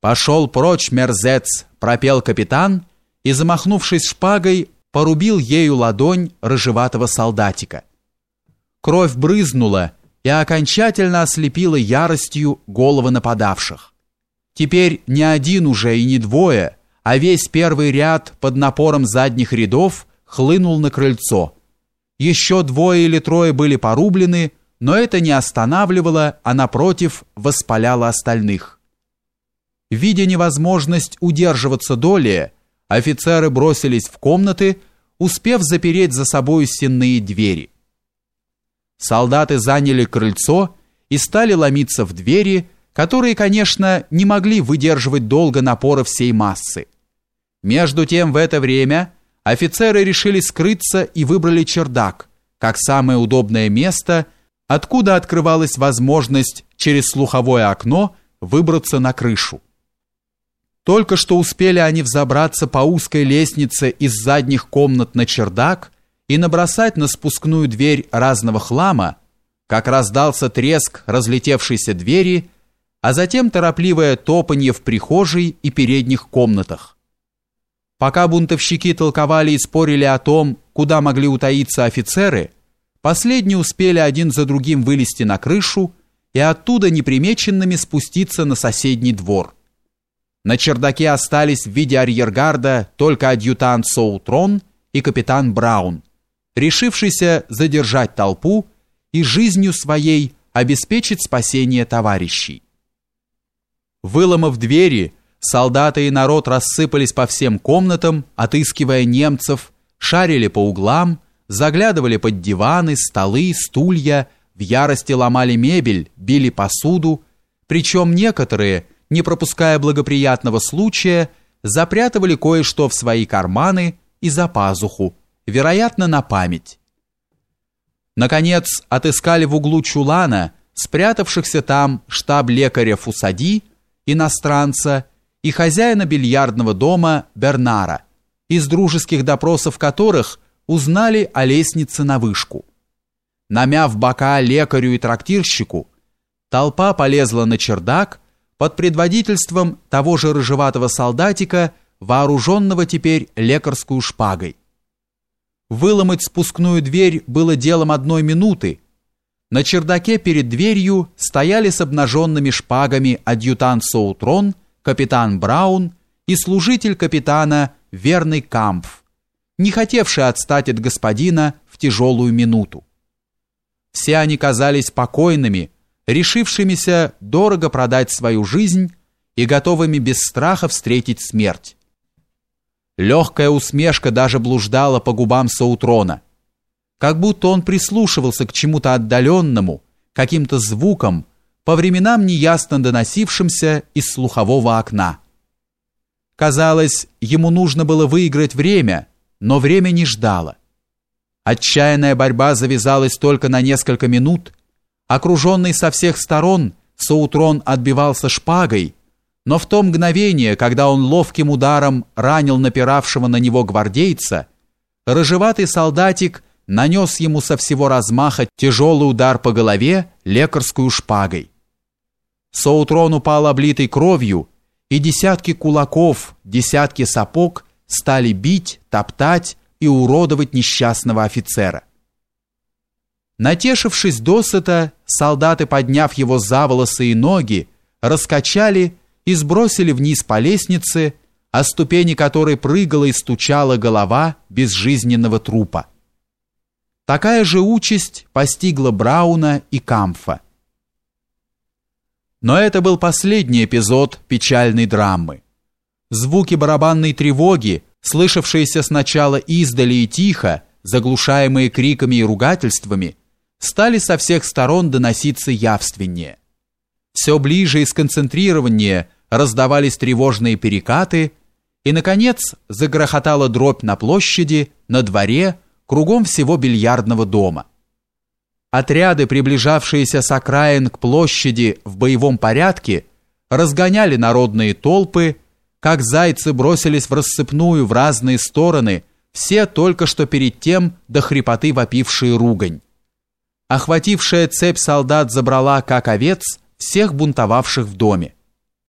«Пошел прочь, мерзец!» — пропел капитан и, замахнувшись шпагой, порубил ею ладонь рыжеватого солдатика. Кровь брызнула и окончательно ослепила яростью головы нападавших. Теперь не один уже и не двое, а весь первый ряд под напором задних рядов хлынул на крыльцо. Еще двое или трое были порублены, но это не останавливало, а напротив воспаляло остальных. Видя невозможность удерживаться долее, офицеры бросились в комнаты, успев запереть за собой стенные двери. Солдаты заняли крыльцо и стали ломиться в двери, которые, конечно, не могли выдерживать долго напора всей массы. Между тем в это время офицеры решили скрыться и выбрали чердак, как самое удобное место, откуда открывалась возможность через слуховое окно выбраться на крышу. Только что успели они взобраться по узкой лестнице из задних комнат на чердак и набросать на спускную дверь разного хлама, как раздался треск разлетевшейся двери, а затем торопливое топанье в прихожей и передних комнатах. Пока бунтовщики толковали и спорили о том, куда могли утаиться офицеры, последние успели один за другим вылезти на крышу и оттуда непримеченными спуститься на соседний двор. На чердаке остались в виде арьергарда только адъютант Соутрон и капитан Браун, решившийся задержать толпу и жизнью своей обеспечить спасение товарищей. Выломав двери, солдаты и народ рассыпались по всем комнатам, отыскивая немцев, шарили по углам, заглядывали под диваны, столы, стулья, в ярости ломали мебель, били посуду, причем некоторые – не пропуская благоприятного случая, запрятывали кое-что в свои карманы и за пазуху, вероятно, на память. Наконец, отыскали в углу чулана спрятавшихся там штаб лекаря Фусади, иностранца, и хозяина бильярдного дома Бернара, из дружеских допросов которых узнали о лестнице на вышку. Намяв бока лекарю и трактирщику, толпа полезла на чердак, под предводительством того же рыжеватого солдатика, вооруженного теперь лекарскую шпагой. Выломать спускную дверь было делом одной минуты. На чердаке перед дверью стояли с обнаженными шпагами адъютант Соутрон, капитан Браун и служитель капитана Верный Кампф, не хотевший отстать от господина в тяжелую минуту. Все они казались спокойными, решившимися дорого продать свою жизнь и готовыми без страха встретить смерть. Легкая усмешка даже блуждала по губам Саутрона, как будто он прислушивался к чему-то отдаленному, каким-то звукам, по временам неясно доносившимся из слухового окна. Казалось, ему нужно было выиграть время, но время не ждало. Отчаянная борьба завязалась только на несколько минут, Окруженный со всех сторон, Саутрон отбивался шпагой, но в то мгновение, когда он ловким ударом ранил напиравшего на него гвардейца, рыжеватый солдатик нанес ему со всего размаха тяжелый удар по голове лекарскую шпагой. Саутрон упал облитый кровью, и десятки кулаков, десятки сапог стали бить, топтать и уродовать несчастного офицера. Натешившись досыта, солдаты, подняв его за волосы и ноги, раскачали и сбросили вниз по лестнице, о ступени которой прыгала и стучала голова безжизненного трупа. Такая же участь постигла Брауна и Камфа. Но это был последний эпизод печальной драмы. Звуки барабанной тревоги, слышавшиеся сначала издали и тихо, заглушаемые криками и ругательствами, стали со всех сторон доноситься явственнее. Все ближе и сконцентрированнее раздавались тревожные перекаты, и, наконец, загрохотала дробь на площади, на дворе, кругом всего бильярдного дома. Отряды, приближавшиеся с окраин к площади в боевом порядке, разгоняли народные толпы, как зайцы бросились в рассыпную в разные стороны, все только что перед тем до хрипоты вопившие ругань. Охватившая цепь солдат забрала, как овец, всех бунтовавших в доме.